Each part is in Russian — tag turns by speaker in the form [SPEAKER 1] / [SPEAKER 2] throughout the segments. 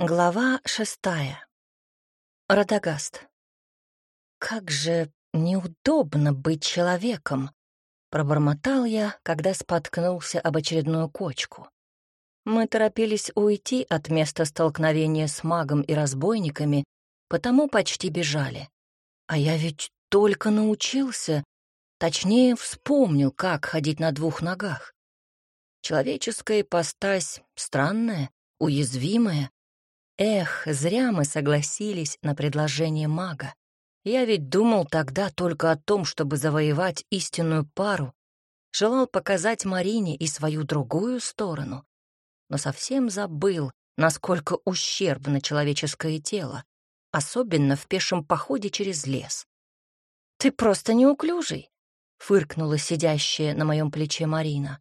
[SPEAKER 1] Глава шестая. Радагаст. «Как же неудобно быть человеком!» — пробормотал я, когда споткнулся об очередную кочку. Мы торопились уйти от места столкновения с магом и разбойниками, потому почти бежали. А я ведь только научился, точнее, вспомнил, как ходить на двух ногах. Человеческая ипостась странная, уязвимая, Эх, зря мы согласились на предложение мага. Я ведь думал тогда только о том, чтобы завоевать истинную пару, желал показать Марине и свою другую сторону, но совсем забыл, насколько ущербно человеческое тело, особенно в пешем походе через лес. «Ты просто неуклюжий», — фыркнула сидящая на моем плече Марина.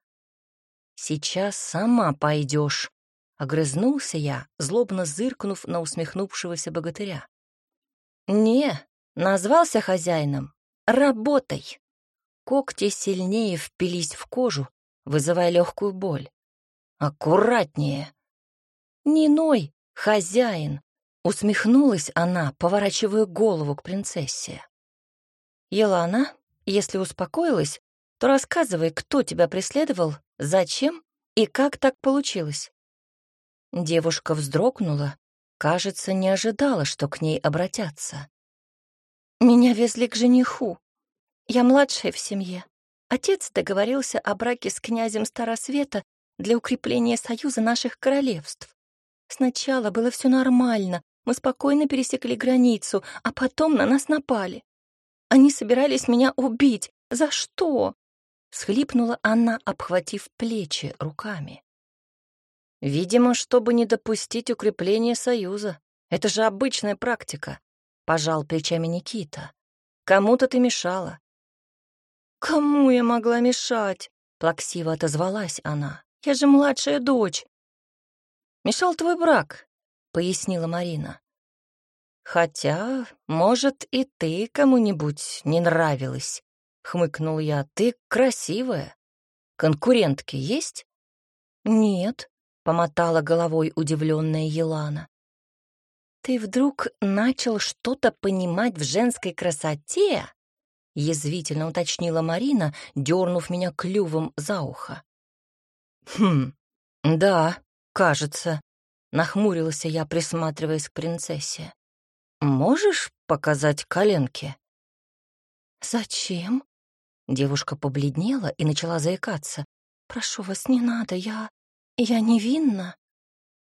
[SPEAKER 1] «Сейчас сама пойдешь, Огрызнулся я, злобно зыркнув на усмехнувшегося богатыря. «Не, назвался хозяином. Работай!» Когти сильнее впились в кожу, вызывая легкую боль. «Аккуратнее!» «Не ной, хозяин!» — усмехнулась она, поворачивая голову к принцессе. «Елана, если успокоилась, то рассказывай, кто тебя преследовал, зачем и как так получилось». Девушка вздрогнула, кажется, не ожидала, что к ней обратятся. «Меня везли к жениху. Я младшая в семье. Отец договорился о браке с князем Старосвета для укрепления союза наших королевств. Сначала было все нормально, мы спокойно пересекли границу, а потом на нас напали. Они собирались меня убить. За что?» — всхлипнула она, обхватив плечи руками. Видимо, чтобы не допустить укрепления союза. Это же обычная практика. Пожал плечами Никита. Кому-то ты мешала. Кому я могла мешать? Плаксиво отозвалась она. Я же младшая дочь. Мешал твой брак, пояснила Марина. Хотя, может, и ты кому-нибудь не нравилась, хмыкнул я. Ты красивая. Конкурентки есть? Нет, помотала головой удивленная Елана. «Ты вдруг начал что-то понимать в женской красоте?» — язвительно уточнила Марина, дернув меня клювом за ухо. «Хм, да, кажется», — нахмурился я, присматриваясь к принцессе. «Можешь показать коленки?» «Зачем?» Девушка побледнела и начала заикаться. «Прошу вас, не надо, я...» «Я невинна?»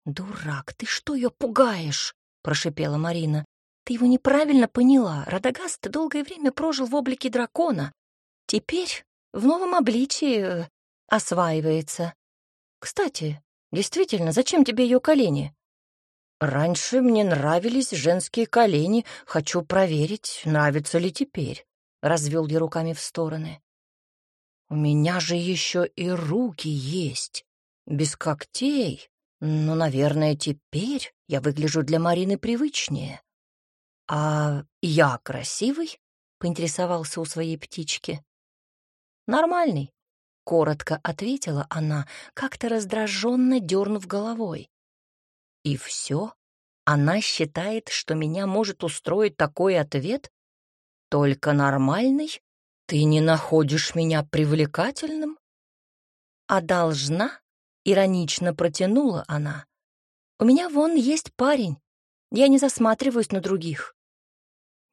[SPEAKER 1] «Дурак, ты что ее пугаешь?» — прошипела Марина. «Ты его неправильно поняла. Радагаст долгое время прожил в облике дракона. Теперь в новом обличии э, осваивается. Кстати, действительно, зачем тебе ее колени?» «Раньше мне нравились женские колени. Хочу проверить, нравятся ли теперь», — развел я руками в стороны. «У меня же еще и руки есть без когтей, но, наверное, теперь я выгляжу для Марины привычнее. А я красивый? поинтересовался у своей птички. Нормальный, коротко ответила она, как-то раздраженно дернув головой. И все? Она считает, что меня может устроить такой ответ? Только нормальный? Ты не находишь меня привлекательным? А должна Иронично протянула она. «У меня вон есть парень. Я не засматриваюсь на других».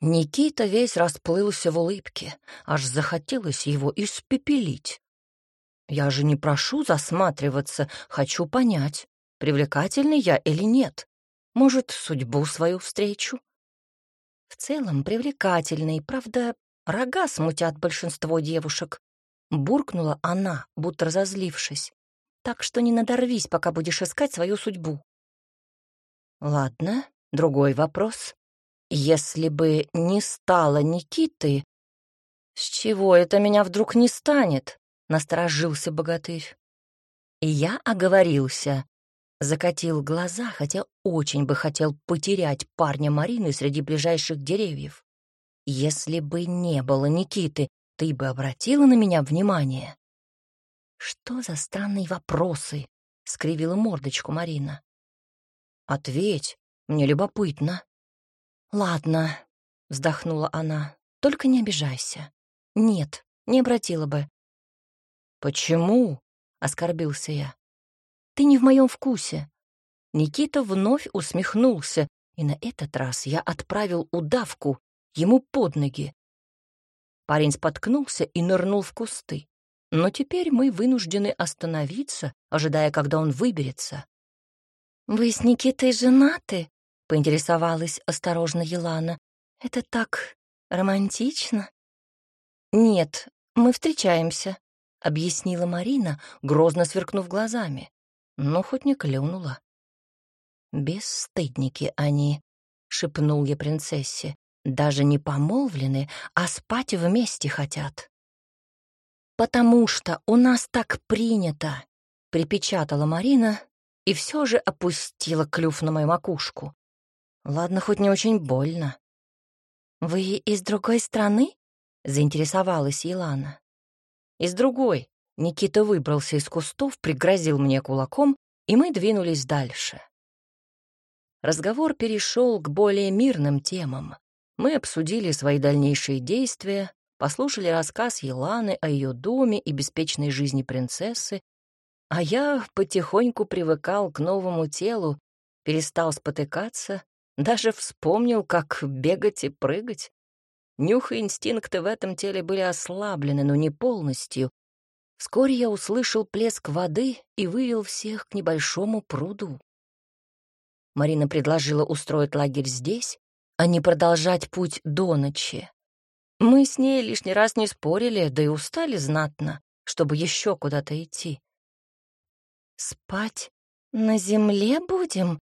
[SPEAKER 1] Никита весь расплылся в улыбке, аж захотелось его испепелить. «Я же не прошу засматриваться, хочу понять, привлекательный я или нет. Может, судьбу свою встречу?» В целом привлекательный, правда, рога смутят большинство девушек. Буркнула она, будто разозлившись так что не надорвись, пока будешь искать свою судьбу. Ладно, другой вопрос. Если бы не стало Никиты... С чего это меня вдруг не станет? Насторожился богатырь. И я оговорился. Закатил глаза, хотя очень бы хотел потерять парня Марины среди ближайших деревьев. Если бы не было Никиты, ты бы обратила на меня внимание? «Что за странные вопросы?» — скривила мордочку Марина. Ответь, мне любопытно. Ладно, вздохнула она, только не обижайся. Нет, не обратила бы. Почему? оскорбился я. Ты не в моем вкусе. Никита вновь усмехнулся, и на этот раз я отправил удавку ему под ноги. Парень споткнулся и нырнул в кусты. Но теперь мы вынуждены остановиться, ожидая, когда он выберется. «Вы с Никитой женаты?» — поинтересовалась осторожно Елана. «Это так романтично?» «Нет, мы встречаемся», — объяснила Марина, грозно сверкнув глазами, но хоть не клюнула. «Бесстыдники они», — шепнул я принцессе. «Даже не помолвлены, а спать вместе хотят». «Потому что у нас так принято», — припечатала Марина и все же опустила клюв на мою макушку. Ладно, хоть не очень больно. «Вы из другой страны?» — заинтересовалась Илана. «Из другой». Никита выбрался из кустов, пригрозил мне кулаком, и мы двинулись дальше. Разговор перешел к более мирным темам. Мы обсудили свои дальнейшие действия, послушали рассказ Еланы о ее доме и беспечной жизни принцессы, а я потихоньку привыкал к новому телу, перестал спотыкаться, даже вспомнил, как бегать и прыгать. Нюх и инстинкты в этом теле были ослаблены, но не полностью. Вскоре я услышал плеск воды и вывел всех к небольшому пруду. Марина предложила устроить лагерь здесь, а не продолжать путь до ночи. Мы с ней лишний раз не спорили, да и устали знатно, чтобы еще куда-то идти. «Спать на земле будем?»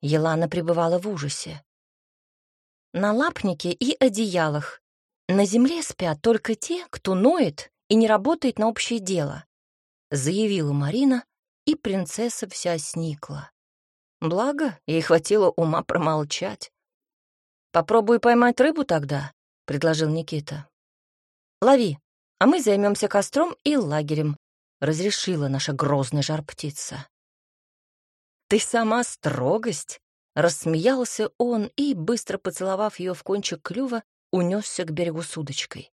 [SPEAKER 1] Елана пребывала в ужасе. «На лапнике и одеялах. На земле спят только те, кто ноет и не работает на общее дело», заявила Марина, и принцесса вся сникла. Благо, ей хватило ума промолчать. «Попробуй поймать рыбу тогда», — предложил Никита. «Лови, а мы займемся костром и лагерем», — разрешила наша грозная жар-птица. «Ты сама строгость!» — рассмеялся он и, быстро поцеловав ее в кончик клюва, унесся к берегу с удочкой.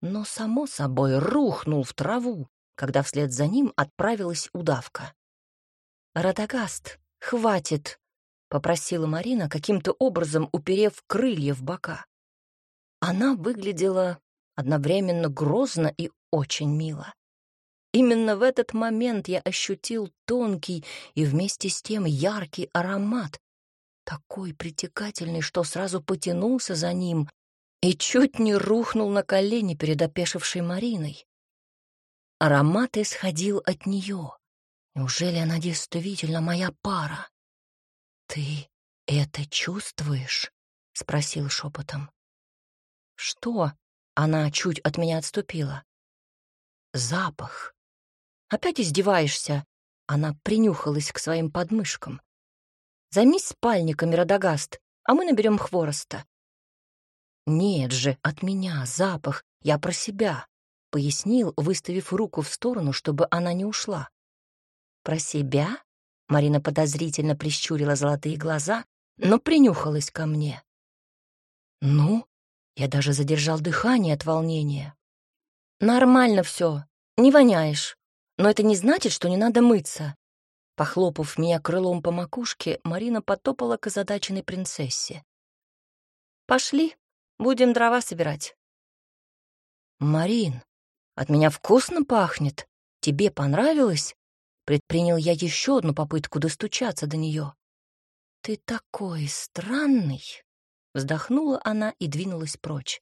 [SPEAKER 1] Но, само собой, рухнул в траву, когда вслед за ним отправилась удавка. «Радагаст, «Хватит», — попросила Марина, каким-то образом уперев крылья в бока. Она выглядела одновременно грозно и очень мило. Именно в этот момент я ощутил тонкий и вместе с тем яркий аромат, такой притекательный, что сразу потянулся за ним и чуть не рухнул на колени перед опешившей Мариной. Аромат исходил от нее. Неужели она действительно моя пара? Ты это чувствуешь? спросил шепотом. Что? Она чуть от меня отступила. Запах. Опять издеваешься? Она принюхалась к своим подмышкам. Займись спальниками, Радагаст, а мы наберем хвороста. Нет же, от меня запах, я про себя, пояснил, выставив руку в сторону, чтобы она не ушла. «Про себя?» Марина подозрительно прищурила золотые глаза, но принюхалась ко мне. «Ну?» Я даже задержал дыхание от волнения. «Нормально все, не воняешь. Но это не значит, что не надо мыться». Похлопав меня крылом по макушке, Марина потопала к озадаченной принцессе. «Пошли, будем дрова собирать». «Марин, от меня вкусно пахнет. Тебе понравилось?» Предпринял я еще одну попытку достучаться до нее. «Ты такой странный!» Вздохнула она и двинулась прочь.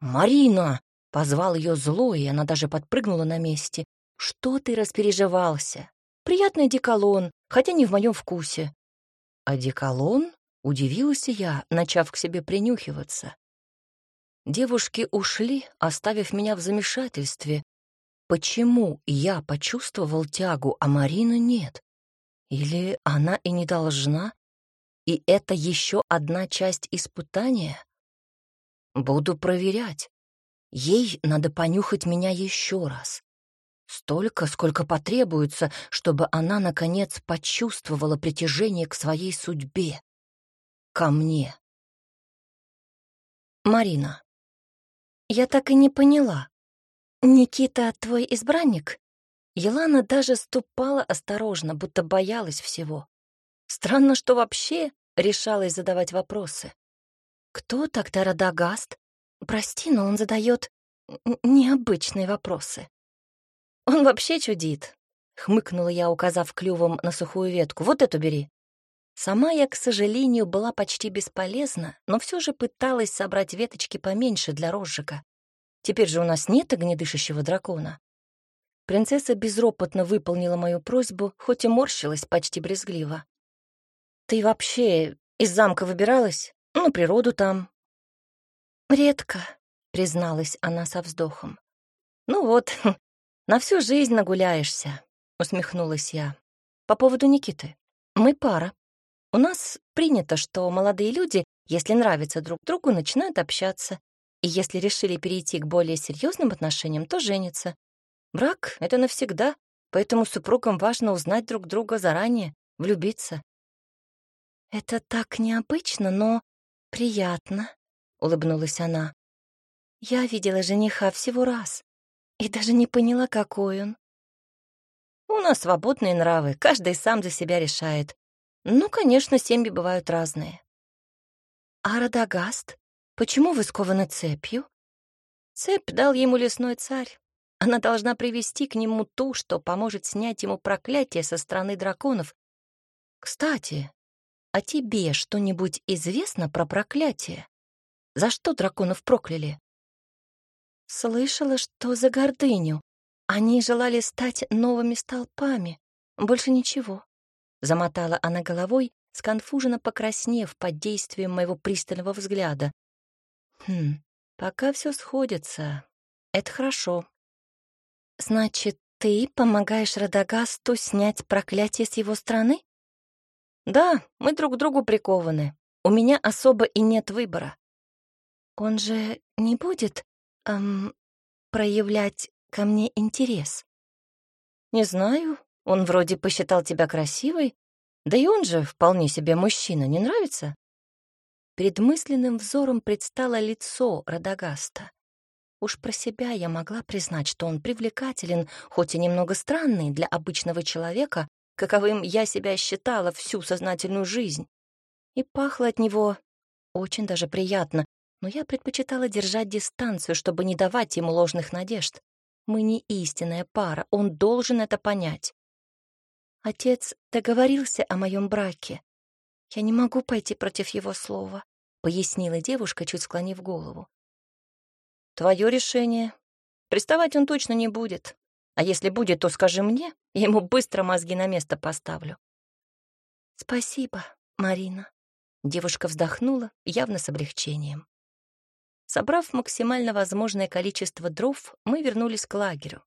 [SPEAKER 1] «Марина!» — позвал ее зло, и она даже подпрыгнула на месте. «Что ты распереживался? Приятный деколон, хотя не в моем вкусе». «А деколон?» — удивилась я, начав к себе принюхиваться. Девушки ушли, оставив меня в замешательстве, Почему я почувствовал тягу, а Марина нет? Или она и не должна? И это еще одна часть испытания? Буду проверять. Ей надо понюхать меня еще раз. Столько, сколько потребуется, чтобы она, наконец, почувствовала притяжение к своей судьбе. Ко мне. Марина. Я так и не поняла. Никита твой избранник? Елана даже ступала осторожно, будто боялась всего. Странно, что вообще решалась задавать вопросы. Кто тогда Радагаст? Прости, но он задает необычные вопросы. Он вообще чудит, хмыкнула я, указав клювом на сухую ветку. Вот эту бери. Сама я, к сожалению, была почти бесполезна, но все же пыталась собрать веточки поменьше для розжига. Теперь же у нас нет огнедышащего дракона. Принцесса безропотно выполнила мою просьбу, хоть и морщилась почти брезгливо. «Ты вообще из замка выбиралась? Ну, природу там». «Редко», — призналась она со вздохом. «Ну вот, на всю жизнь нагуляешься», — усмехнулась я. «По поводу Никиты. Мы пара. У нас принято, что молодые люди, если нравятся друг другу, начинают общаться, и если решили перейти к более серьезным отношениям, то женятся. Брак — это навсегда, поэтому супругам важно узнать друг друга заранее, влюбиться. «Это так необычно, но приятно», — улыбнулась она. «Я видела жениха всего раз и даже не поняла, какой он». «У нас свободные нравы, каждый сам за себя решает. Ну, конечно, семьи бывают разные. А Радагаст? Почему вы скованы цепью? Цепь дал ему лесной царь. Она должна привести к нему ту, что поможет снять ему проклятие со стороны драконов. Кстати, а тебе что-нибудь известно про проклятие? За что драконов прокляли? Слышала, что за гордыню. Они желали стать новыми столпами. Больше ничего. Замотала она головой, сконфуженно покраснев под действием моего пристального взгляда. Хм, пока все сходится. Это хорошо. Значит, ты помогаешь Радагасту снять проклятие с его стороны? Да, мы друг к другу прикованы. У меня особо и нет выбора. Он же не будет эм, проявлять ко мне интерес? Не знаю, он вроде посчитал тебя красивой, да и он же вполне себе мужчина, не нравится?» Перед мысленным взором предстало лицо Радагаста. Уж про себя я могла признать, что он привлекателен, хоть и немного странный для обычного человека, каковым я себя считала всю сознательную жизнь. И пахло от него очень даже приятно, но я предпочитала держать дистанцию, чтобы не давать ему ложных надежд. Мы не истинная пара, он должен это понять. Отец договорился о моем браке. Я не могу пойти против его слова, пояснила девушка, чуть склонив голову. Твое решение. Приставать он точно не будет. А если будет, то скажи мне, я ему быстро мозги на место поставлю. Спасибо, Марина. Девушка вздохнула, явно с облегчением. Собрав максимально возможное количество дров, мы вернулись к лагерю.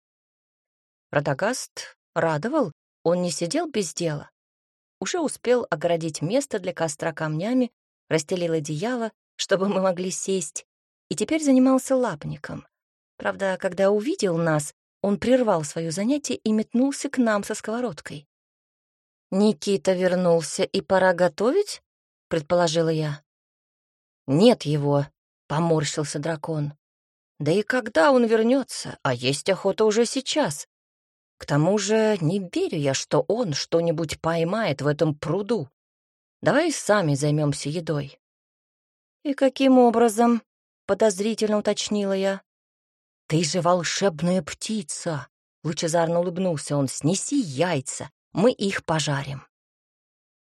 [SPEAKER 1] Радагаст радовал, он не сидел без дела. Уже успел огородить место для костра камнями, расстелил одеяло, чтобы мы могли сесть, и теперь занимался лапником. Правда, когда увидел нас, он прервал свое занятие и метнулся к нам со сковородкой. «Никита вернулся, и пора готовить?» — предположила я. «Нет его», — поморщился дракон. «Да и когда он вернется? А есть охота уже сейчас. К тому же не верю я, что он что-нибудь поймает в этом пруду. Давай сами займемся едой. И каким образом? Подозрительно уточнила я. Ты же волшебная птица. Лучезарно улыбнулся он. Снеси яйца, мы их пожарим.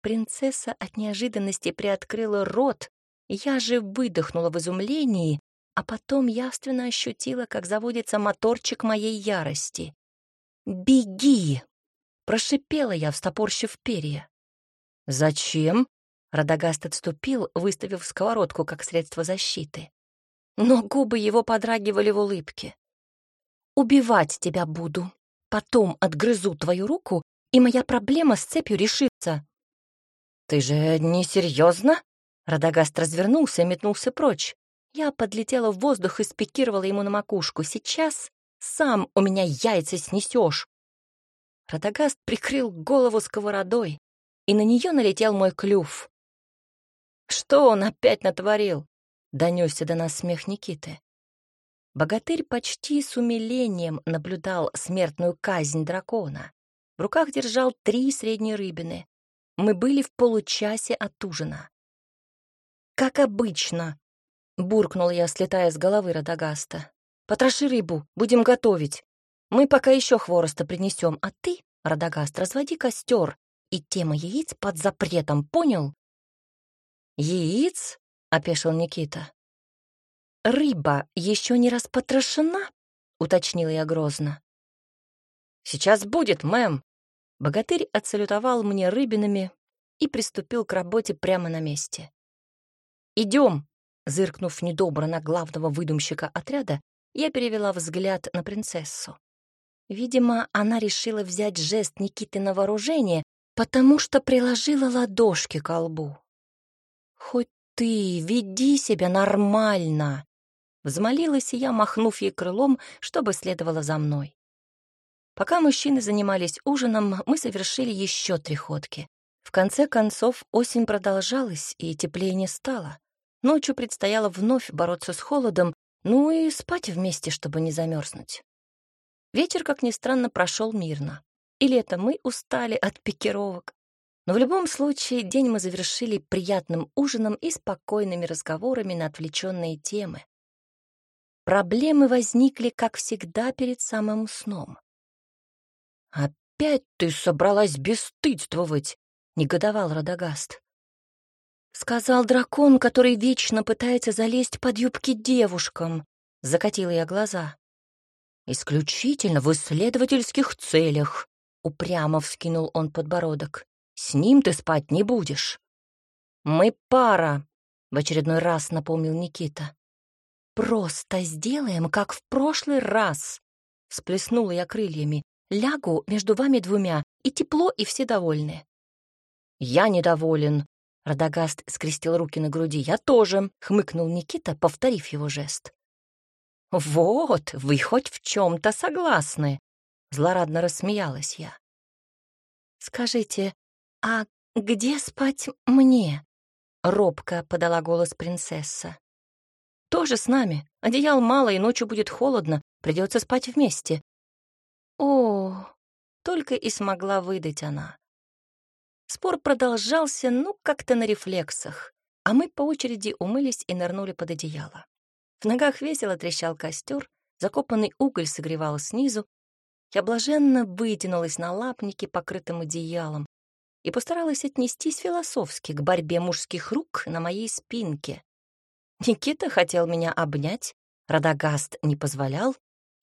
[SPEAKER 1] Принцесса от неожиданности приоткрыла рот, я же выдохнула в изумлении, а потом явственно ощутила, как заводится моторчик моей ярости. «Беги!» — прошипела я, встопорщив перья. «Зачем?» — Радагаст отступил, выставив сковородку как средство защиты. Но губы его подрагивали в улыбке. «Убивать тебя буду. Потом отгрызу твою руку, и моя проблема с цепью решится». «Ты же не серьезно? Радагаст развернулся и метнулся прочь. Я подлетела в воздух и спикировала ему на макушку. Сейчас Сам у меня яйца снесешь. Радагаст прикрыл голову сковородой, и на нее налетел мой клюв. «Что он опять натворил?» — донесся до нас смех Никиты. Богатырь почти с умилением наблюдал смертную казнь дракона. В руках держал три средние рыбины. Мы были в получасе от ужина. «Как обычно», — буркнул я, слетая с головы Радагаста. «Потроши рыбу, будем готовить. Мы пока еще хвороста принесем, а ты, Радагаст, разводи костер, и тема яиц под запретом, понял?» «Яиц?» — опешил Никита. «Рыба еще не распотрошена?» — уточнила я грозно. «Сейчас будет, мэм!» Богатырь отсалютовал мне рыбинами и приступил к работе прямо на месте. «Идем!» — зыркнув недобро на главного выдумщика отряда, я перевела взгляд на принцессу. Видимо, она решила взять жест Никиты на вооружение, потому что приложила ладошки к лбу. «Хоть ты веди себя нормально!» Взмолилась я, махнув ей крылом, чтобы следовала за мной. Пока мужчины занимались ужином, мы совершили еще три ходки. В конце концов, осень продолжалась, и теплее не стало. Ночью предстояло вновь бороться с холодом, ну и спать вместе, чтобы не замерзнуть. Вечер, как ни странно, прошел мирно. Или это мы устали от пикировок. Но в любом случае день мы завершили приятным ужином и спокойными разговорами на отвлеченные темы. Проблемы возникли, как всегда, перед самым сном. «Опять ты собралась бесстыдствовать!» — негодовал Радагаст. «Сказал дракон, который вечно пытается залезть под юбки девушкам», — закатила я глаза. «Исключительно в исследовательских целях», — упрямо вскинул он подбородок. «С ним ты спать не будешь». «Мы пара», — в очередной раз напомнил Никита. «Просто сделаем, как в прошлый раз», — всплеснула я крыльями. Лягу между вами двумя, и тепло, и все довольны». «Я недоволен», — Радагаст скрестил руки на груди. «Я тоже», — хмыкнул Никита, повторив его жест. «Вот, вы хоть в чем то согласны», — злорадно рассмеялась я. «Скажите, а где спать мне?» — робко подала голос принцесса. «Тоже с нами. Одеял мало, и ночью будет холодно. Придется спать вместе. О, только и смогла выдать она. Спор продолжался, ну, как-то на рефлексах, а мы по очереди умылись и нырнули под одеяло. В ногах весело трещал костер, закопанный уголь согревал снизу. Я блаженно вытянулась на лапнике, покрытым одеялом, и постаралась отнестись философски к борьбе мужских рук на моей спинке. Никита хотел меня обнять, Радагаст не позволял,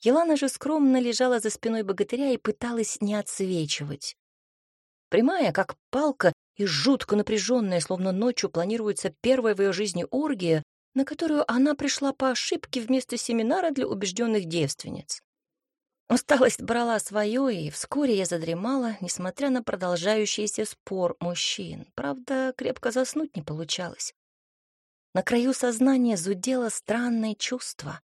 [SPEAKER 1] Елана же скромно лежала за спиной богатыря и пыталась не отсвечивать. Прямая, как палка, и жутко напряженная, словно ночью планируется первая в ее жизни оргия, на которую она пришла по ошибке вместо семинара для убежденных девственниц. Усталость брала свое, и вскоре я задремала, несмотря на продолжающийся спор мужчин. Правда, крепко заснуть не получалось. На краю сознания зудело странное чувство.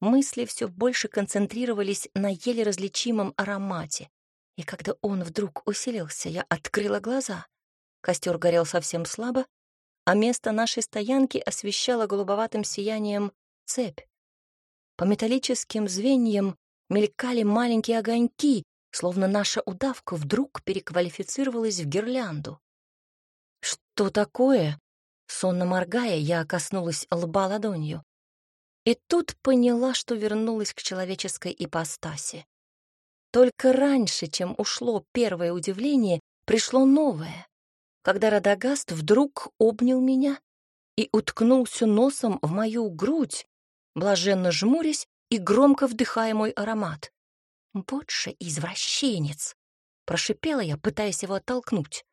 [SPEAKER 1] Мысли все больше концентрировались на еле различимом аромате. И когда он вдруг усилился, я открыла глаза. Костер горел совсем слабо, а место нашей стоянки освещало голубоватым сиянием цепь. По металлическим звеньям мелькали маленькие огоньки, словно наша удавка вдруг переквалифицировалась в гирлянду. «Что такое?» Сонно моргая, я коснулась лба ладонью. И тут поняла, что вернулась к человеческой ипостаси. Только раньше, чем ушло первое удивление, пришло новое, когда Радагаст вдруг обнял меня и уткнулся носом в мою грудь, блаженно жмурясь и громко вдыхая мой аромат. «Больше извращенец!» — прошипела я, пытаясь его оттолкнуть.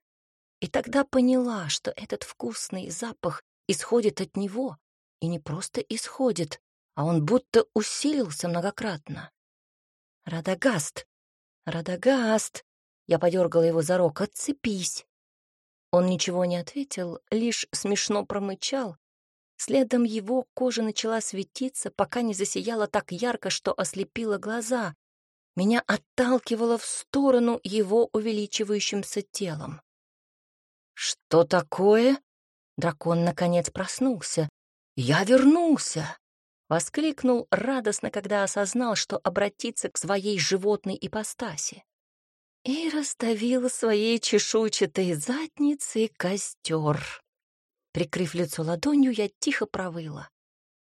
[SPEAKER 1] И тогда поняла, что этот вкусный запах исходит от него, и не просто исходит, а он будто усилился многократно. «Радагаст! Радагаст!» Я подергала его за рог. «Отцепись!» Он ничего не ответил, лишь смешно промычал, Следом его кожа начала светиться, пока не засияла так ярко, что ослепила глаза. Меня отталкивало в сторону его увеличивающимся телом. «Что такое?» Дракон, наконец, проснулся. «Я вернулся!» Воскликнул радостно, когда осознал, что обратиться к своей животной ипостаси. И раздавил своей чешуйчатой задницей костер. Прикрыв лицо ладонью, я тихо провыла.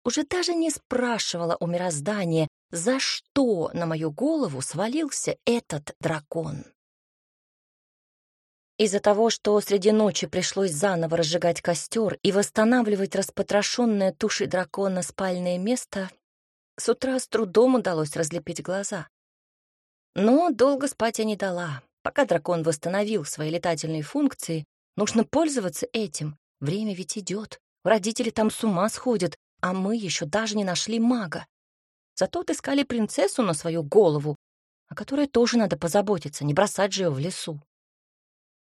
[SPEAKER 1] Уже даже не спрашивала у мироздания, за что на мою голову свалился этот дракон. Из-за того, что среди ночи пришлось заново разжигать костер и восстанавливать распотрошенное тушей дракона спальное место, с утра с трудом удалось разлепить глаза. Но долго спать я не дала. Пока дракон восстановил свои летательные функции, нужно пользоваться этим. Время ведь идет. Родители там с ума сходят, а мы еще даже не нашли мага. Зато отыскали принцессу на свою голову, о которой тоже надо позаботиться, не бросать же ее в лесу.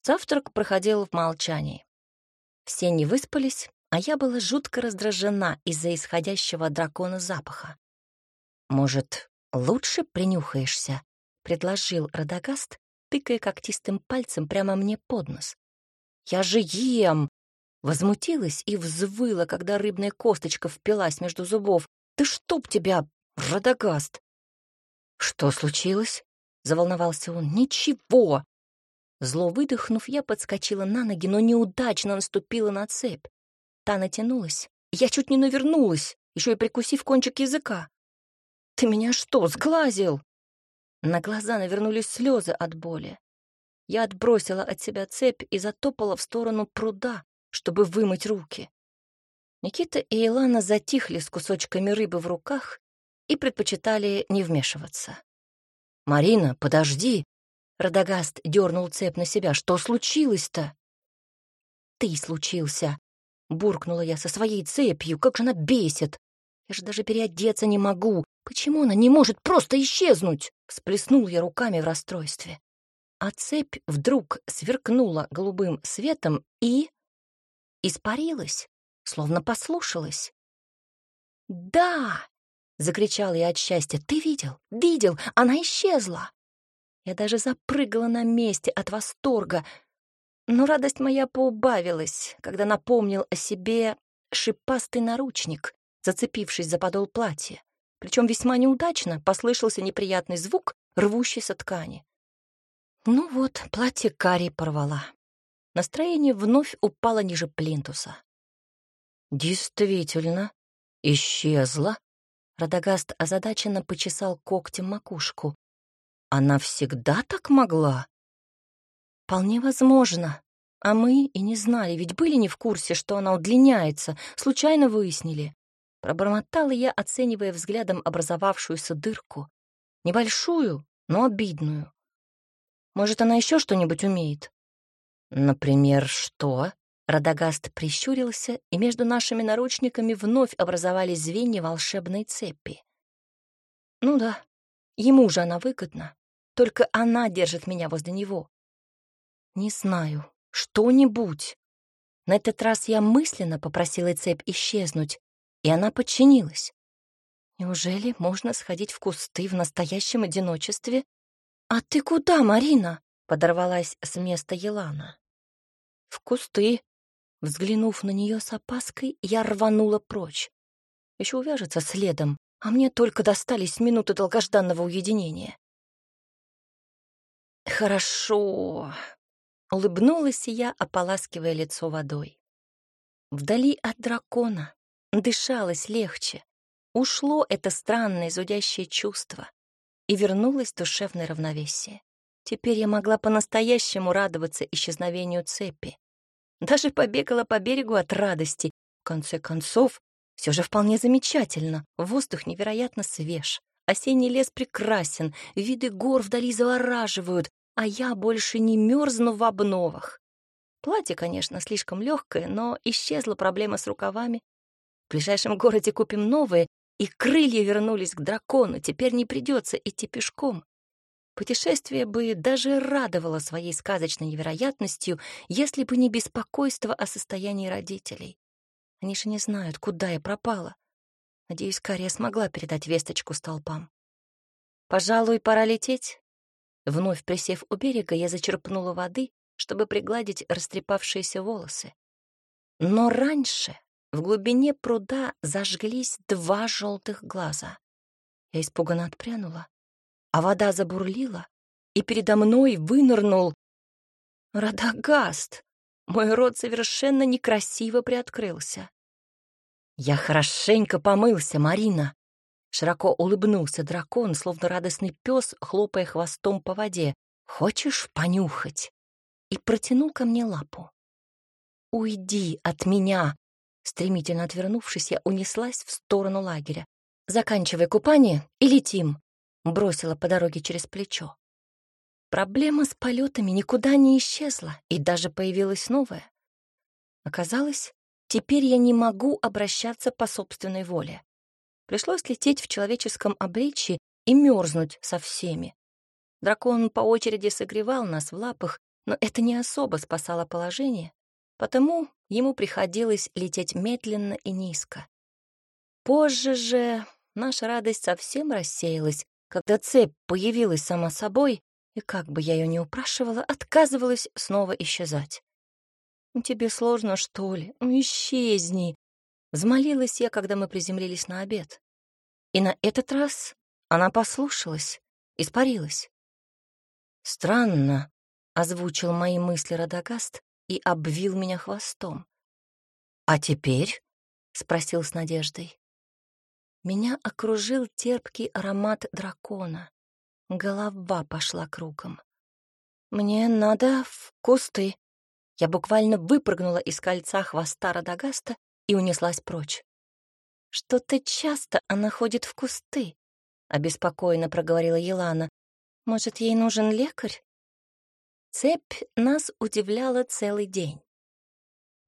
[SPEAKER 1] Завтрак проходил в молчании. Все не выспались, а я была жутко раздражена из-за исходящего дракона запаха. «Может, лучше принюхаешься?» — предложил Радагаст, тыкая когтистым пальцем прямо мне под нос. «Я же ем!» Возмутилась и взвыла, когда рыбная косточка впилась между зубов. «Ты чтоб тебя, Радагаст!» «Что случилось?» — заволновался он. «Ничего!» Зло выдохнув, я подскочила на ноги, но неудачно наступила на цепь. Та натянулась. Я чуть не навернулась, еще и прикусив кончик языка. «Ты меня что, сглазил?» На глаза навернулись слезы от боли. Я отбросила от себя цепь и затопала в сторону пруда, чтобы вымыть руки. Никита и Илана затихли с кусочками рыбы в руках и предпочитали не вмешиваться. «Марина, подожди!» Радагаст дернул цепь на себя. «Что случилось-то?» «Ты случился!» — буркнула я со своей цепью. «Как же она бесит! Я же даже переодеться не могу! Почему она не может просто исчезнуть?» Всплеснул я руками в расстройстве. А цепь вдруг сверкнула голубым светом и... испарилась, словно послушалась. «Да!» — закричала я от счастья. «Ты видел? Видел! Она исчезла!» Я даже запрыгала на месте от восторга. Но радость моя поубавилась, когда напомнил о себе шипастый наручник, зацепившись за подол платья. Причем весьма неудачно послышался неприятный звук рвущейся ткани. Ну вот, платье Кари порвала. Настроение вновь упало ниже плинтуса. «Действительно, исчезла?» Радагаст озадаченно почесал когтем макушку. Она всегда так могла? Вполне возможно. А мы и не знали, ведь были не в курсе, что она удлиняется, случайно выяснили. Пробормотала я, оценивая взглядом образовавшуюся дырку. Небольшую, но обидную. Может, она еще что-нибудь умеет? Например, что? Радагаст прищурился, и между нашими наручниками вновь образовались звенья волшебной цепи. Ну да, ему же она выгодна. Только она держит меня возле него. Не знаю, что-нибудь. На этот раз я мысленно попросила цепь исчезнуть, и она подчинилась. Неужели можно сходить в кусты в настоящем одиночестве? «А ты куда, Марина?» — подорвалась с места Елана. «В кусты». Взглянув на нее с опаской, я рванула прочь. Еще увяжется следом, а мне только достались минуты долгожданного уединения. «Хорошо», — улыбнулась я, ополаскивая лицо водой. Вдали от дракона дышалось легче. Ушло это странное зудящее чувство, и вернулось душевное равновесие. Теперь я могла по-настоящему радоваться исчезновению цепи. Даже побегала по берегу от радости. В конце концов, все же вполне замечательно. Воздух невероятно свеж. Осенний лес прекрасен, виды гор вдали завораживают, а я больше не мерзну в обновах. Платье, конечно, слишком легкое, но исчезла проблема с рукавами. В ближайшем городе купим новые, и крылья вернулись к дракону, теперь не придется идти пешком. Путешествие бы даже радовало своей сказочной невероятностью, если бы не беспокойство о состоянии родителей. Они же не знают, куда я пропала. Надеюсь, Кария смогла передать весточку столпам. «Пожалуй, пора лететь». Вновь присев у берега, я зачерпнула воды, чтобы пригладить растрепавшиеся волосы. Но раньше в глубине пруда зажглись два желтых глаза. Я испуганно отпрянула, а вода забурлила, и передо мной вынырнул Радагаст. Мой рот совершенно некрасиво приоткрылся. «Я хорошенько помылся, Марина!» Широко улыбнулся дракон, словно радостный пес, хлопая хвостом по воде. «Хочешь понюхать?» И протянул ко мне лапу. «Уйди от меня!» Стремительно отвернувшись, я унеслась в сторону лагеря. «Заканчивай купание и летим!» Бросила по дороге через плечо. Проблема с полетами никуда не исчезла, и даже появилась новая. Оказалось, теперь я не могу обращаться по собственной воле. Пришлось лететь в человеческом обличье и мерзнуть со всеми. Дракон по очереди согревал нас в лапах, но это не особо спасало положение, потому ему приходилось лететь медленно и низко. Позже же наша радость совсем рассеялась, когда цепь появилась сама собой, и как бы я ее ни упрашивала, отказывалась снова исчезать. «Ну, «Тебе сложно, что ли? Ну, исчезни!» Взмолилась я, когда мы приземлились на обед. И на этот раз она послушалась, испарилась. «Странно», — озвучил мои мысли Радагаст и обвил меня хвостом. «А теперь?» — спросил с надеждой. Меня окружил терпкий аромат дракона. Голова пошла кругом. «Мне надо в кусты». Я буквально выпрыгнула из кольца хвоста Радагаста и унеслась прочь. «Что-то часто она ходит в кусты», — обеспокоенно проговорила Елана. «Может, ей нужен лекарь?» Цепь нас удивляла целый день.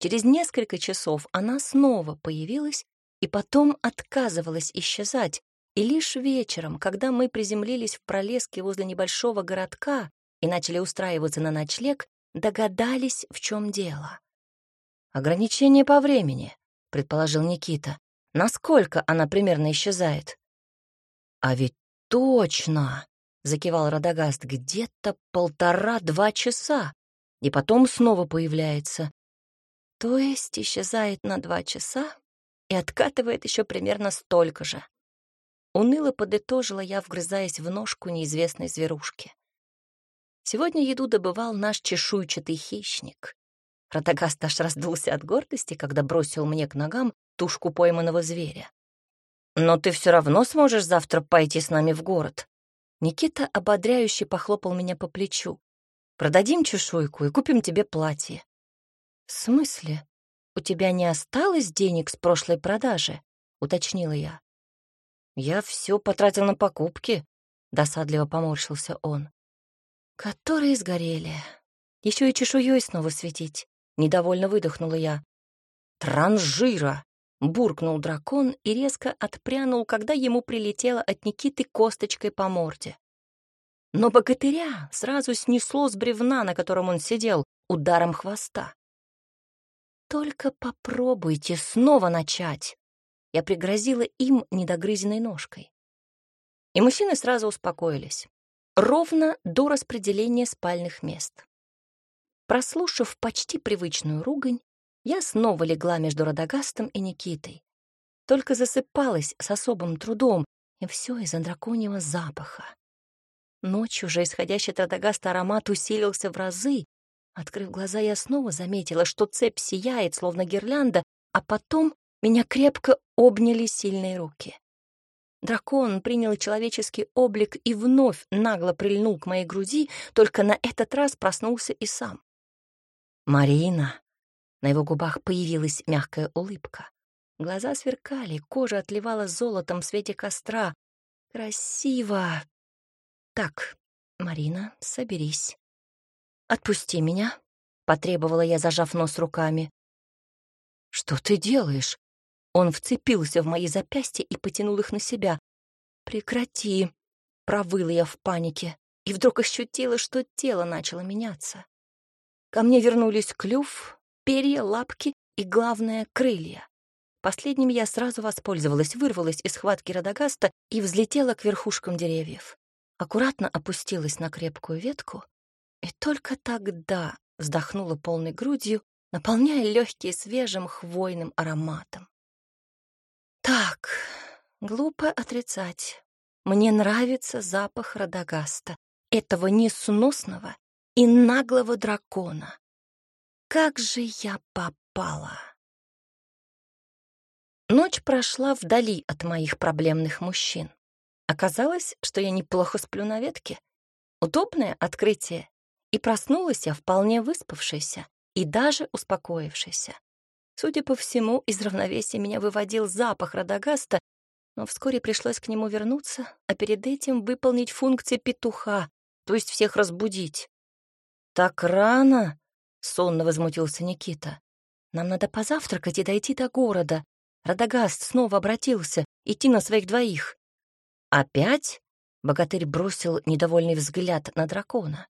[SPEAKER 1] Через несколько часов она снова появилась и потом отказывалась исчезать, и лишь вечером, когда мы приземлились в пролеске возле небольшого городка и начали устраиваться на ночлег, догадались, в чем дело. «Ограничение по времени», — предположил Никита. «Насколько она примерно исчезает?» «А ведь точно!» — закивал Радагаст. «Где-то полтора-два часа, и потом снова появляется. То есть исчезает на два часа и откатывает еще примерно столько же. Уныло подытожила я, вгрызаясь в ножку неизвестной зверушки. Сегодня еду добывал наш чешуйчатый хищник. Радогаст аж раздулся от гордости, когда бросил мне к ногам тушку пойманного зверя. «Но ты все равно сможешь завтра пойти с нами в город». Никита ободряюще похлопал меня по плечу. «Продадим чешуйку и купим тебе платье». «В смысле? У тебя не осталось денег с прошлой продажи?» — уточнила я. «Я все потратил на покупки», — досадливо поморщился он. «Которые сгорели. Еще и чешуей снова светить», — недовольно выдохнула я. «Транжира!» — буркнул дракон и резко отпрянул, когда ему прилетело от Никиты косточкой по морде. Но богатыря сразу снесло с бревна, на котором он сидел, ударом хвоста. «Только попробуйте снова начать», я пригрозила им недогрызенной ножкой. И мужчины сразу успокоились. Ровно до распределения спальных мест. Прослушав почти привычную ругань, я снова легла между Радагастом и Никитой. Только засыпалась с особым трудом, и все из-за драконьего запаха. Ночью же исходящий от Радагаста аромат усилился в разы. Открыв глаза, я снова заметила, что цепь сияет, словно гирлянда, а потом меня крепко обняли сильные руки. Дракон принял человеческий облик и вновь нагло прильнул к моей груди, только на этот раз проснулся и сам. «Марина!» На его губах появилась мягкая улыбка. Глаза сверкали, кожа отливала золотом в свете костра. «Красиво!» «Так, Марина, соберись. Отпусти меня», — потребовала я, зажав нос руками. «Что ты делаешь?» Он вцепился в мои запястья и потянул их на себя. «Прекрати!» — провыла я в панике и вдруг ощутила, что тело начало меняться. Ко мне вернулись клюв, перья, лапки и, главное, крылья. Последними я сразу воспользовалась, вырвалась из схватки Радагаста и взлетела к верхушкам деревьев. Аккуратно опустилась на крепкую ветку и только тогда вздохнула полной грудью, наполняя легкие свежим хвойным ароматом. Так, глупо отрицать. Мне нравится запах Радагаста, этого несносного и наглого дракона. Как же я попала! Ночь прошла вдали от моих проблемных мужчин. Оказалось, что я неплохо сплю на ветке. Удобное открытие. И проснулась я вполне выспавшаяся и даже успокоившаяся. Судя по всему, из равновесия меня выводил запах Радагаста, но вскоре пришлось к нему вернуться, а перед этим выполнить функции петуха, то есть всех разбудить. «Так рано?» — сонно возмутился Никита. «Нам надо позавтракать и дойти до города. Радагаст снова обратился, идти на своих двоих». «Опять?» — богатырь бросил недовольный взгляд на дракона.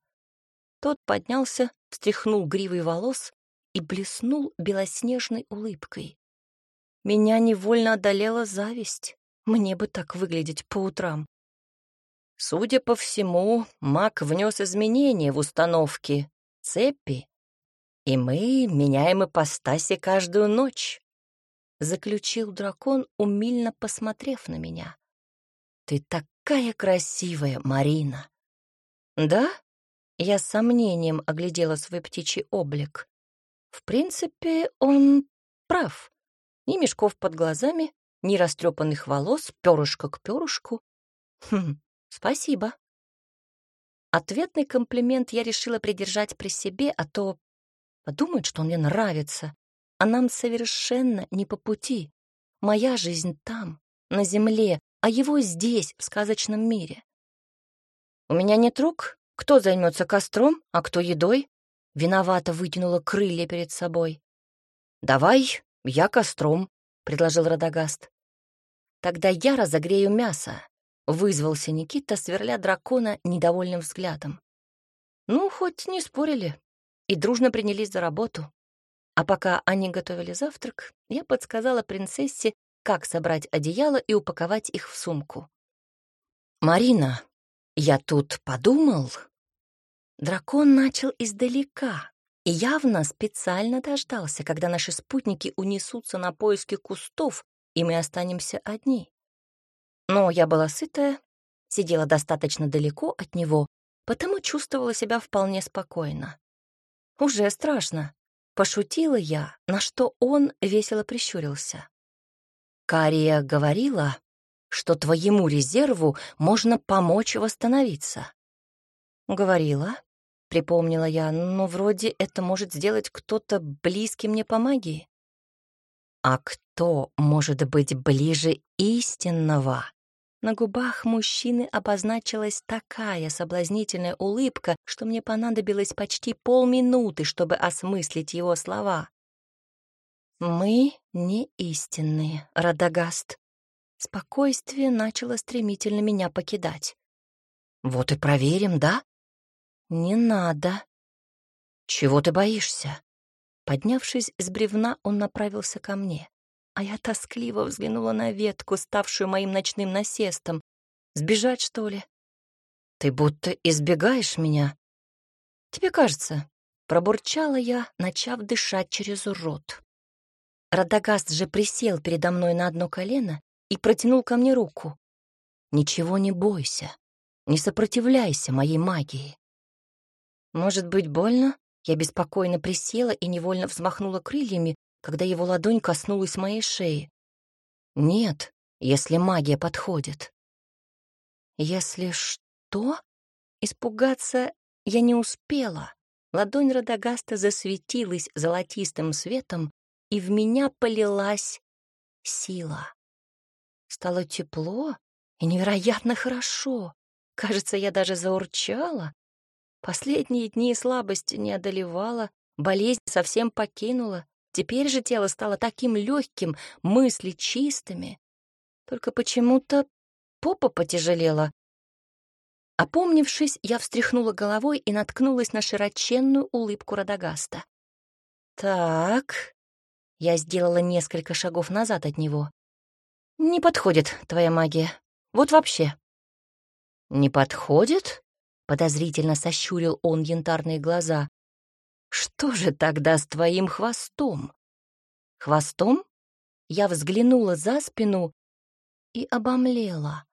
[SPEAKER 1] Тот поднялся, встряхнул гривой волос и блеснул белоснежной улыбкой. Меня невольно одолела зависть. Мне бы так выглядеть по утрам. Судя по всему, маг внес изменения в установки, цепи, и мы меняем ипостаси каждую ночь заключил дракон, умильно посмотрев на меня. «Ты такая красивая, Марина!» «Да?» Я с сомнением оглядела свой птичий облик. В принципе, он прав. Ни мешков под глазами, ни растрепанных волос, перышко к перышку. Хм, спасибо. Ответный комплимент я решила придержать при себе, а то подумают, что он мне нравится, а нам совершенно не по пути. Моя жизнь там, на земле, а его здесь, в сказочном мире. У меня нет рук. Кто займется костром, а кто едой? Виновато вытянула крылья перед собой. «Давай, я костром», — предложил Радагаст. «Тогда я разогрею мясо», — вызвался Никита, сверля дракона недовольным взглядом. Ну, хоть не спорили, и дружно принялись за работу. А пока они готовили завтрак, я подсказала принцессе, как собрать одеяло и упаковать их в сумку. «Марина, я тут подумал...» Дракон начал издалека и явно специально дождался, когда наши спутники унесутся на поиски кустов, и мы останемся одни. Но я была сытая, сидела достаточно далеко от него, потому чувствовала себя вполне спокойно. Уже страшно, Пошутила я, на что он весело прищурился. Кария говорила, что твоему резерву можно помочь восстановиться. Говорила, припомнила я, но вроде это может сделать кто-то близкий мне по магии. А кто может быть ближе истинного? На губах мужчины обозначилась такая соблазнительная улыбка, что мне понадобилось почти полминуты, чтобы осмыслить его слова. «Мы не истинные, Радагаст». Спокойствие начало стремительно меня покидать. «Вот и проверим, да?» «Не надо». «Чего ты боишься?» Поднявшись с бревна, он направился ко мне а я тоскливо взглянула на ветку, ставшую моим ночным насестом. Сбежать, что ли? Ты будто избегаешь меня. Тебе кажется, пробурчала я, начав дышать через рот. Радагаст же присел передо мной на одно колено и протянул ко мне руку. «Ничего не бойся, не сопротивляйся моей магии». Может быть, больно? Я беспокойно присела и невольно взмахнула крыльями, когда его ладонь коснулась моей шеи. «Нет, если магия подходит». «Если что?» Испугаться я не успела. Ладонь Радагаста засветилась золотистым светом, и в меня полилась сила. Стало тепло и невероятно хорошо. Кажется, я даже заурчала. Последние дни слабости не одолевала, болезнь совсем покинула, Теперь же тело стало таким легким, мысли чистыми. Только почему-то попа потяжелела. Опомнившись, я встряхнула головой и наткнулась на широченную улыбку Радагаста. «Так, Я сделала несколько шагов назад от него. «Не подходит твоя магия. Вот вообще». «Не подходит?» — подозрительно сощурил он янтарные глаза. «Что же тогда с твоим хвостом?» «Хвостом?» Я взглянула за спину и обомлела.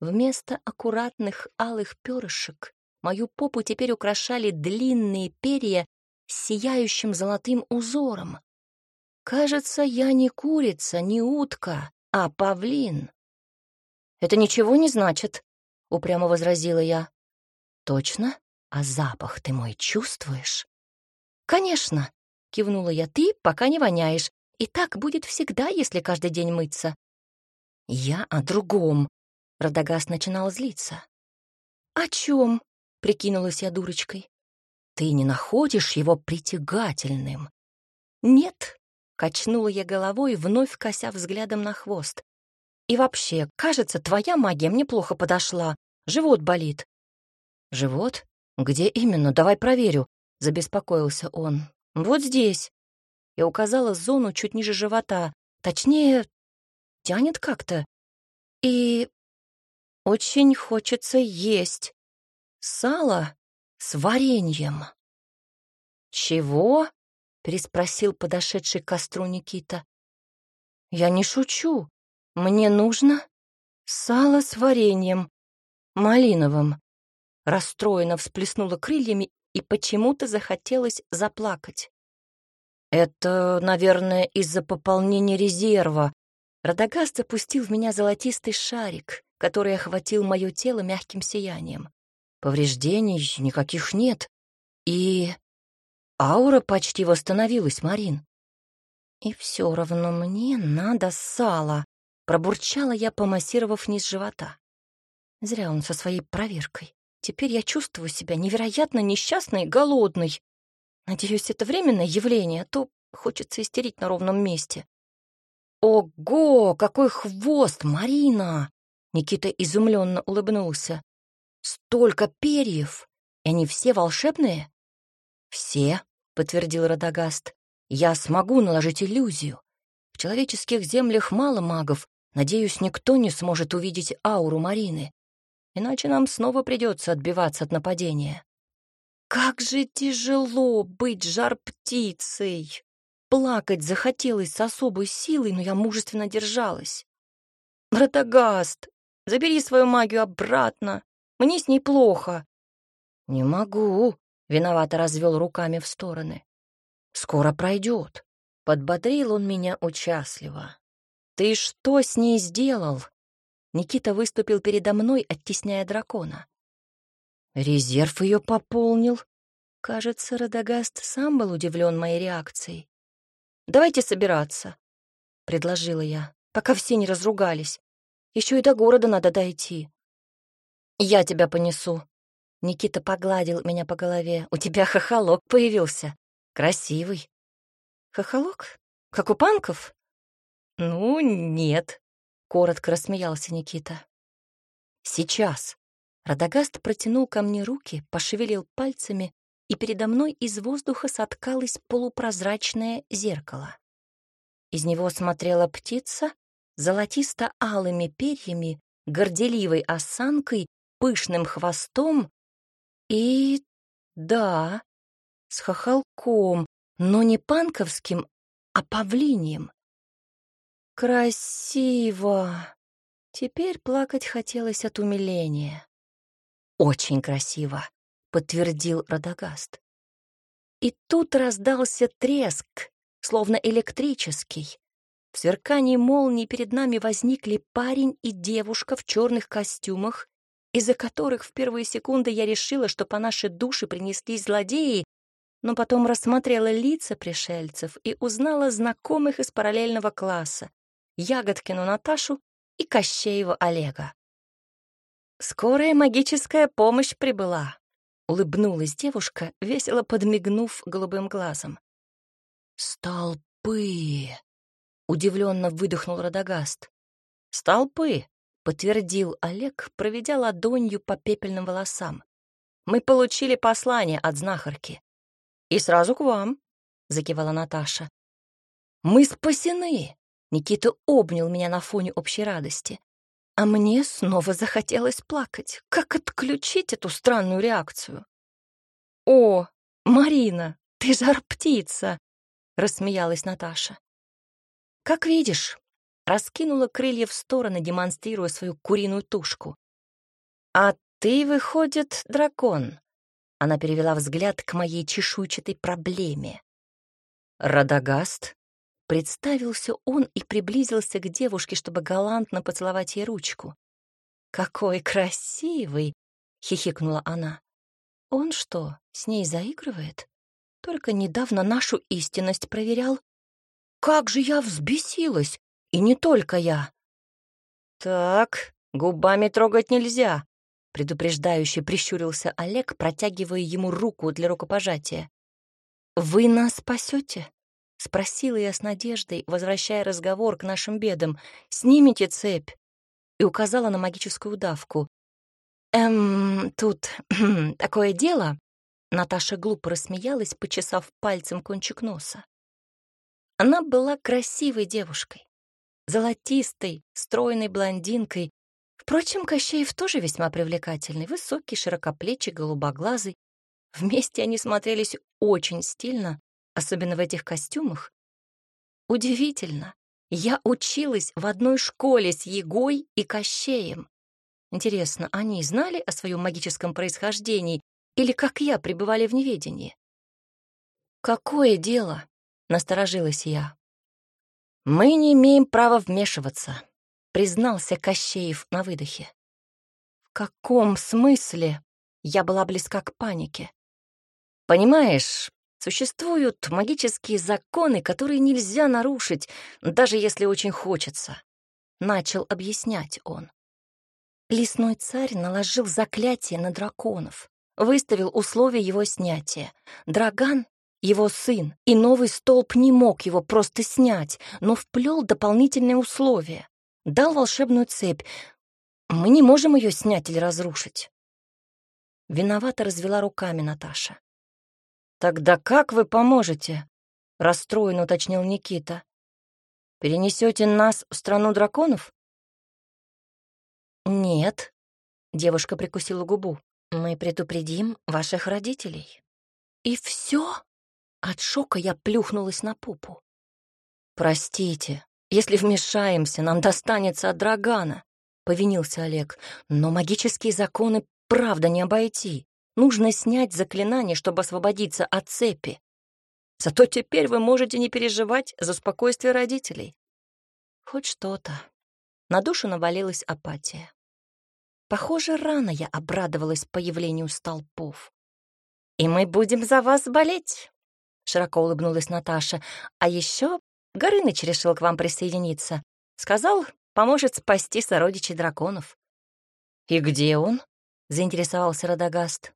[SPEAKER 1] Вместо аккуратных алых перышек мою попу теперь украшали длинные перья с сияющим золотым узором. Кажется, я не курица, не утка, а павлин. «Это ничего не значит», — упрямо возразила я. «Точно? А запах ты мой чувствуешь?» «Конечно», — кивнула я, — «ты пока не воняешь, и так будет всегда, если каждый день мыться». «Я о другом», — Радагаст начинал злиться. «О чем?» — прикинулась я дурочкой. «Ты не находишь его притягательным?» «Нет», Качнула я головой, вновь кося взглядом на хвост. «И вообще, кажется, твоя магия мне плохо подошла. Живот болит». «Живот? Где именно? Давай проверю», — забеспокоился он. «Вот здесь». Я указала зону чуть ниже живота. Точнее, тянет как-то. И очень хочется есть. Сало с вареньем. «Чего?» Переспросил подошедший к костру Никита. «Я не шучу. Мне нужно сало с вареньем, малиновым». Расстроенно всплеснула крыльями и почему-то захотелось заплакать. «Это, наверное, из-за пополнения резерва». Радагаст запустил в меня золотистый шарик, который охватил мое тело мягким сиянием. Повреждений никаких нет. И Аура почти восстановилась, Марин. И все равно мне надо сало, пробурчала я, помассировав низ живота. Зря он со своей проверкой. Теперь я чувствую себя невероятно несчастной и голодной. Надеюсь, это временное явление, а то хочется истерить на ровном месте. «Ого, какой хвост, Марина!» Никита изумленно улыбнулся. «Столько перьев! И они все волшебные?» «Все», — подтвердил Радагаст. «Я смогу наложить иллюзию. В человеческих землях мало магов. Надеюсь, никто не сможет увидеть ауру Марины. Иначе нам снова придется отбиваться от нападения». «Как же тяжело быть жар-птицей!» Плакать захотелось с особой силой, но я мужественно держалась. «Радагаст, забери свою магию обратно. Мне с ней плохо». «Не могу», Виновато развел руками в стороны. «Скоро пройдет», — подбодрил он меня участливо. «Ты что с ней сделал?» Никита выступил передо мной, оттесняя дракона. Резерв ее пополнил. Кажется, Радагаст сам был удивлен моей реакцией. «Давайте собираться», — предложила я, пока все не разругались. Еще и до города надо дойти. «Я тебя понесу», Никита погладил меня по голове. «У тебя хохолок появился. Красивый». «Хохолок? Как у панков?» «Ну, нет», — коротко рассмеялся Никита. «Сейчас». Радагаст протянул ко мне руки, пошевелил пальцами, и передо мной из воздуха соткалось полупрозрачное зеркало. Из него смотрела птица золотисто-алыми перьями, горделивой осанкой, пышным хвостом и да, с хохолком, но не панковским, а павлиньем. Красиво. Теперь плакать хотелось от умиления. Очень красиво, подтвердил Радагаст. И тут раздался треск, словно электрический. В сверкании молнии перед нами возникли парень и девушка в черных костюмах из-за которых в первые секунды я решила, что по нашей душе принеслись злодеи, но потом рассмотрела лица пришельцев и узнала знакомых из параллельного класса — Ягодкину Наташу и Кощеева Олега. «Скорая магическая помощь прибыла», — улыбнулась девушка, весело подмигнув голубым глазом. «Столпы!» — удивленно выдохнул Радагаст. «Столпы!» Подтвердил Олег, проведя ладонью по пепельным волосам. «Мы получили послание от знахарки». «И сразу к вам», — закивала Наташа. Мы спасены!» Никита обнял меня на фоне общей радости. А мне снова захотелось плакать. Как отключить эту странную реакцию? «О, Марина, ты жар-птица!» — рассмеялась Наташа. «Как видишь», — раскинула крылья в стороны, демонстрируя свою куриную тушку. «А ты, выходит, дракон?» Она перевела взгляд к моей чешуйчатой проблеме. «Радагаст?» Представился он и приблизился к девушке, чтобы галантно поцеловать ей ручку. «Какой красивый!» — хихикнула она. «Он что, с ней заигрывает? Только недавно нашу истинность проверял. Как же я взбесилась! И не только я!» «Так, губами трогать нельзя», — предупреждающе прищурился Олег, протягивая ему руку для рукопожатия. «Вы нас спасете?» — спросила я с надеждой, возвращая разговор к нашим бедам. «Снимите цепь!» и указала на магическую удавку. «Эм, тут такое дело...» Наташа глупо рассмеялась, почесав пальцем кончик носа. Она была красивой девушкой, золотистой, стройной блондинкой. Впрочем, Кощеев тоже весьма привлекательный, высокий, широкоплечий, голубоглазый. Вместе они смотрелись очень стильно, особенно в этих костюмах. Удивительно, я училась в одной школе с Егой и Кощеем. Интересно, они знали о своем магическом происхождении или, как я, пребывали в неведении? «Какое дело?» — насторожилась я. «Мы не имеем права вмешиваться», — признался Кощеев на выдохе. «В каком смысле?» Я была близка к панике. «Понимаешь, Существуют магические законы, которые нельзя нарушить, даже если очень хочется. Начал объяснять он. Лесной царь наложил заклятие на драконов, выставил условия его снятия. Драган, его сын, и новый столб не мог его просто снять, но вплел дополнительные условия. Дал волшебную цепь. Мы не можем ее снять или разрушить. Виновато развела руками Наташа. «Тогда как вы поможете?» — расстроенно уточнил Никита. «Перенесете нас в страну драконов?» «Нет», — девушка прикусила губу. «Мы предупредим ваших родителей». «И все?» От шока я плюхнулась на пупу. «Простите, если вмешаемся, нам достанется от Драгана», — повинился Олег. «Но магические законы правда не обойти. Нужно снять заклинание, чтобы освободиться от цепи. Зато теперь вы можете не переживать за спокойствие родителей. Хоть что-то. На душу навалилась апатия. Похоже, рано я обрадовалась появлению столпов. «И мы будем за вас болеть», — широко улыбнулась Наташа. «А еще Горыныч решил к вам присоединиться. Сказал, поможет спасти сородичей драконов». «И где он?» — заинтересовался Радагаст.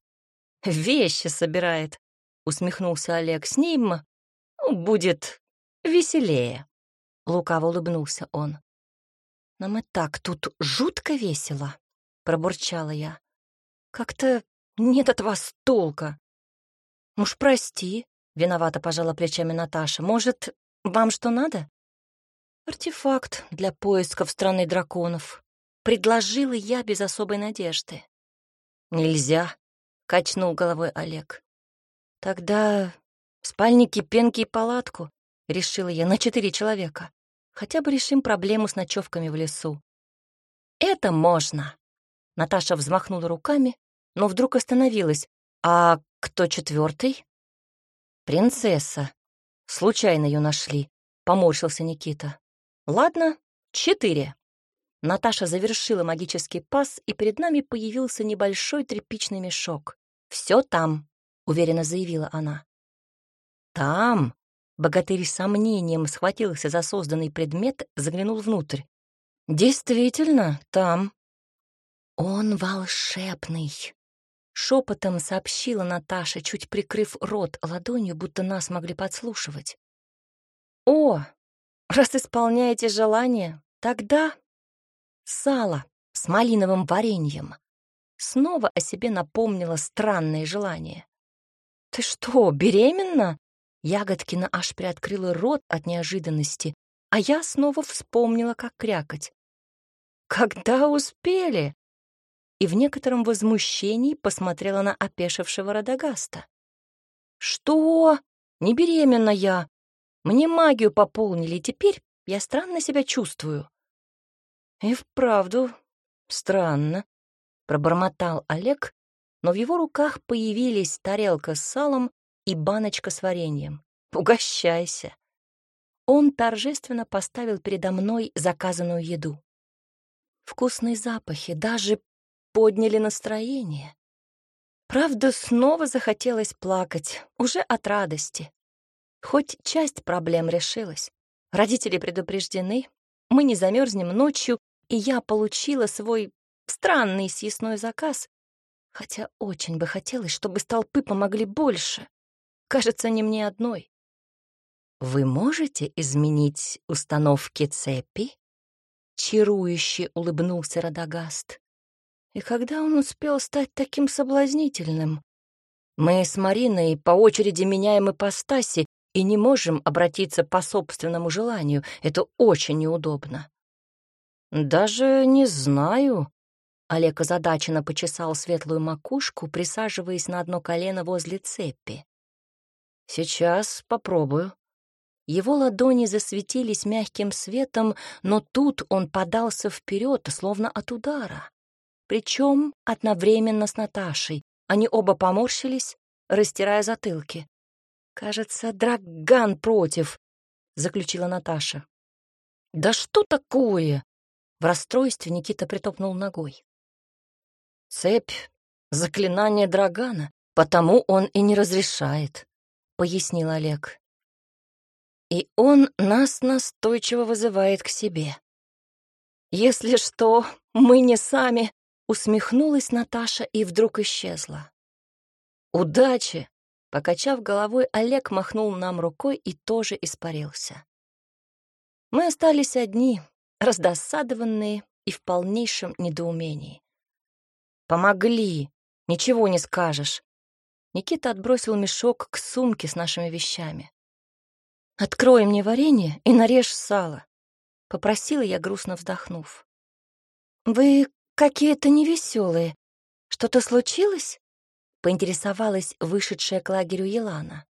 [SPEAKER 1] «Вещи собирает», — усмехнулся Олег. «С ним ну, будет веселее», — лукаво улыбнулся он. «Нам и так тут жутко весело», — пробурчала я. «Как-то нет от вас толка». «Уж прости», — виновато пожала плечами Наташа. «Может, вам что надо?» «Артефакт для поисков страны драконов», — предложила я без особой надежды. «Нельзя», качнул головой Олег. Тогда в спальнике пенки и палатку, решила я, на четыре человека. Хотя бы решим проблему с ночевками в лесу. Это можно. Наташа взмахнула руками, но вдруг остановилась. А кто четвертый? Принцесса. Случайно ее нашли, поморщился Никита. Ладно, четыре. Наташа завершила магический пас, и перед нами появился небольшой тряпичный мешок. Все там», — уверенно заявила она. «Там?» — богатырь с сомнением схватился за созданный предмет, заглянул внутрь. «Действительно, там». «Он волшебный», — шепотом сообщила Наташа, чуть прикрыв рот ладонью, будто нас могли подслушивать. «О, раз исполняете желание, тогда сало с малиновым вареньем», снова о себе напомнила странное желание. «Ты что, беременна?» Ягодкина аж приоткрыла рот от неожиданности, а я снова вспомнила, как крякать. «Когда успели?» И в некотором возмущении посмотрела на опешившего Радагаста. «Что? Не беременна я. Мне магию пополнили, и теперь я странно себя чувствую». «И вправду странно», — пробормотал Олег, но в его руках появились тарелка с салом и баночка с вареньем. «Угощайся!» Он торжественно поставил передо мной заказанную еду. Вкусные запахи даже подняли настроение. Правда, снова захотелось плакать, уже от радости. Хоть часть проблем решилась. Родители предупреждены, мы не замерзнем ночью, и я получила свой странный съестной заказ, хотя очень бы хотелось, чтобы столпы помогли больше. Кажется, не мне одной. «Вы можете изменить установки цепи?» Чарующе улыбнулся Радагаст. И когда он успел стать таким соблазнительным? Мы с Мариной по очереди меняем ипостаси и не можем обратиться по собственному желанию. Это очень неудобно. Даже не знаю. Олег озадаченно почесал светлую макушку, присаживаясь на одно колено возле цепи. Сейчас попробую. Его ладони засветились мягким светом, но тут он подался вперед, словно от удара причем одновременно с Наташей. Они оба поморщились, растирая затылки. «Кажется, Драган против», — заключила Наташа. «Да что такое?» В расстройстве Никита притопнул ногой. «Цепь — заклинание Драгана, потому он и не разрешает», — пояснил Олег. «И он нас настойчиво вызывает к себе. Если что, мы не сами, Усмехнулась Наташа и вдруг исчезла. «Удачи!» Покачав головой, Олег махнул нам рукой и тоже испарился. Мы остались одни, раздосадованные и в полнейшем недоумении. «Помогли! Ничего не скажешь!» Никита отбросил мешок к сумке с нашими вещами. «Открой мне варенье и нарежь сало», — попросила я, грустно вздохнув. «Вы какие-то невеселые. Что-то случилось?» — поинтересовалась вышедшая к лагерю Елана.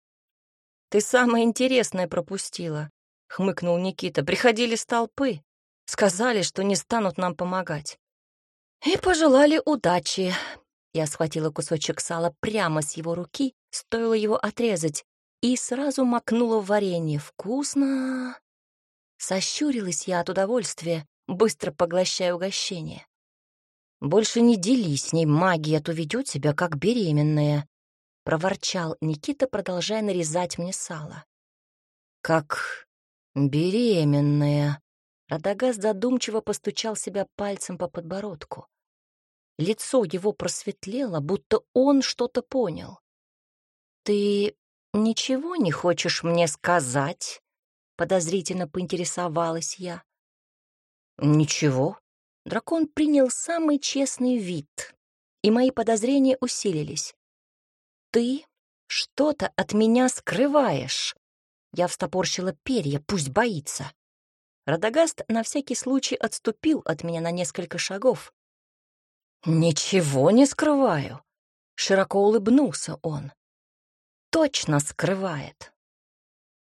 [SPEAKER 1] «Ты самое интересное пропустила», — хмыкнул Никита. «Приходили с толпы. Сказали, что не станут нам помогать». «И пожелали удачи». Я схватила кусочек сала прямо с его руки, стоило его отрезать, и сразу макнула в варенье. «Вкусно!» Сощурилась я от удовольствия, быстро поглощая угощение. «Больше не делись с ней, магия, а то ведет себя как беременная», — проворчал Никита, продолжая нарезать мне сало. «Как беременная», — Радагас задумчиво постучал себя пальцем по подбородку. Лицо его просветлело, будто он что-то понял. «Ты ничего не хочешь мне сказать?» — подозрительно поинтересовалась я. «Ничего», Дракон принял самый честный вид, и мои подозрения усилились. «Ты что-то от меня скрываешь!» Я встопорщила перья, пусть боится. Радагаст на всякий случай отступил от меня на несколько шагов. «Ничего не скрываю», — широко улыбнулся он. «Точно скрывает.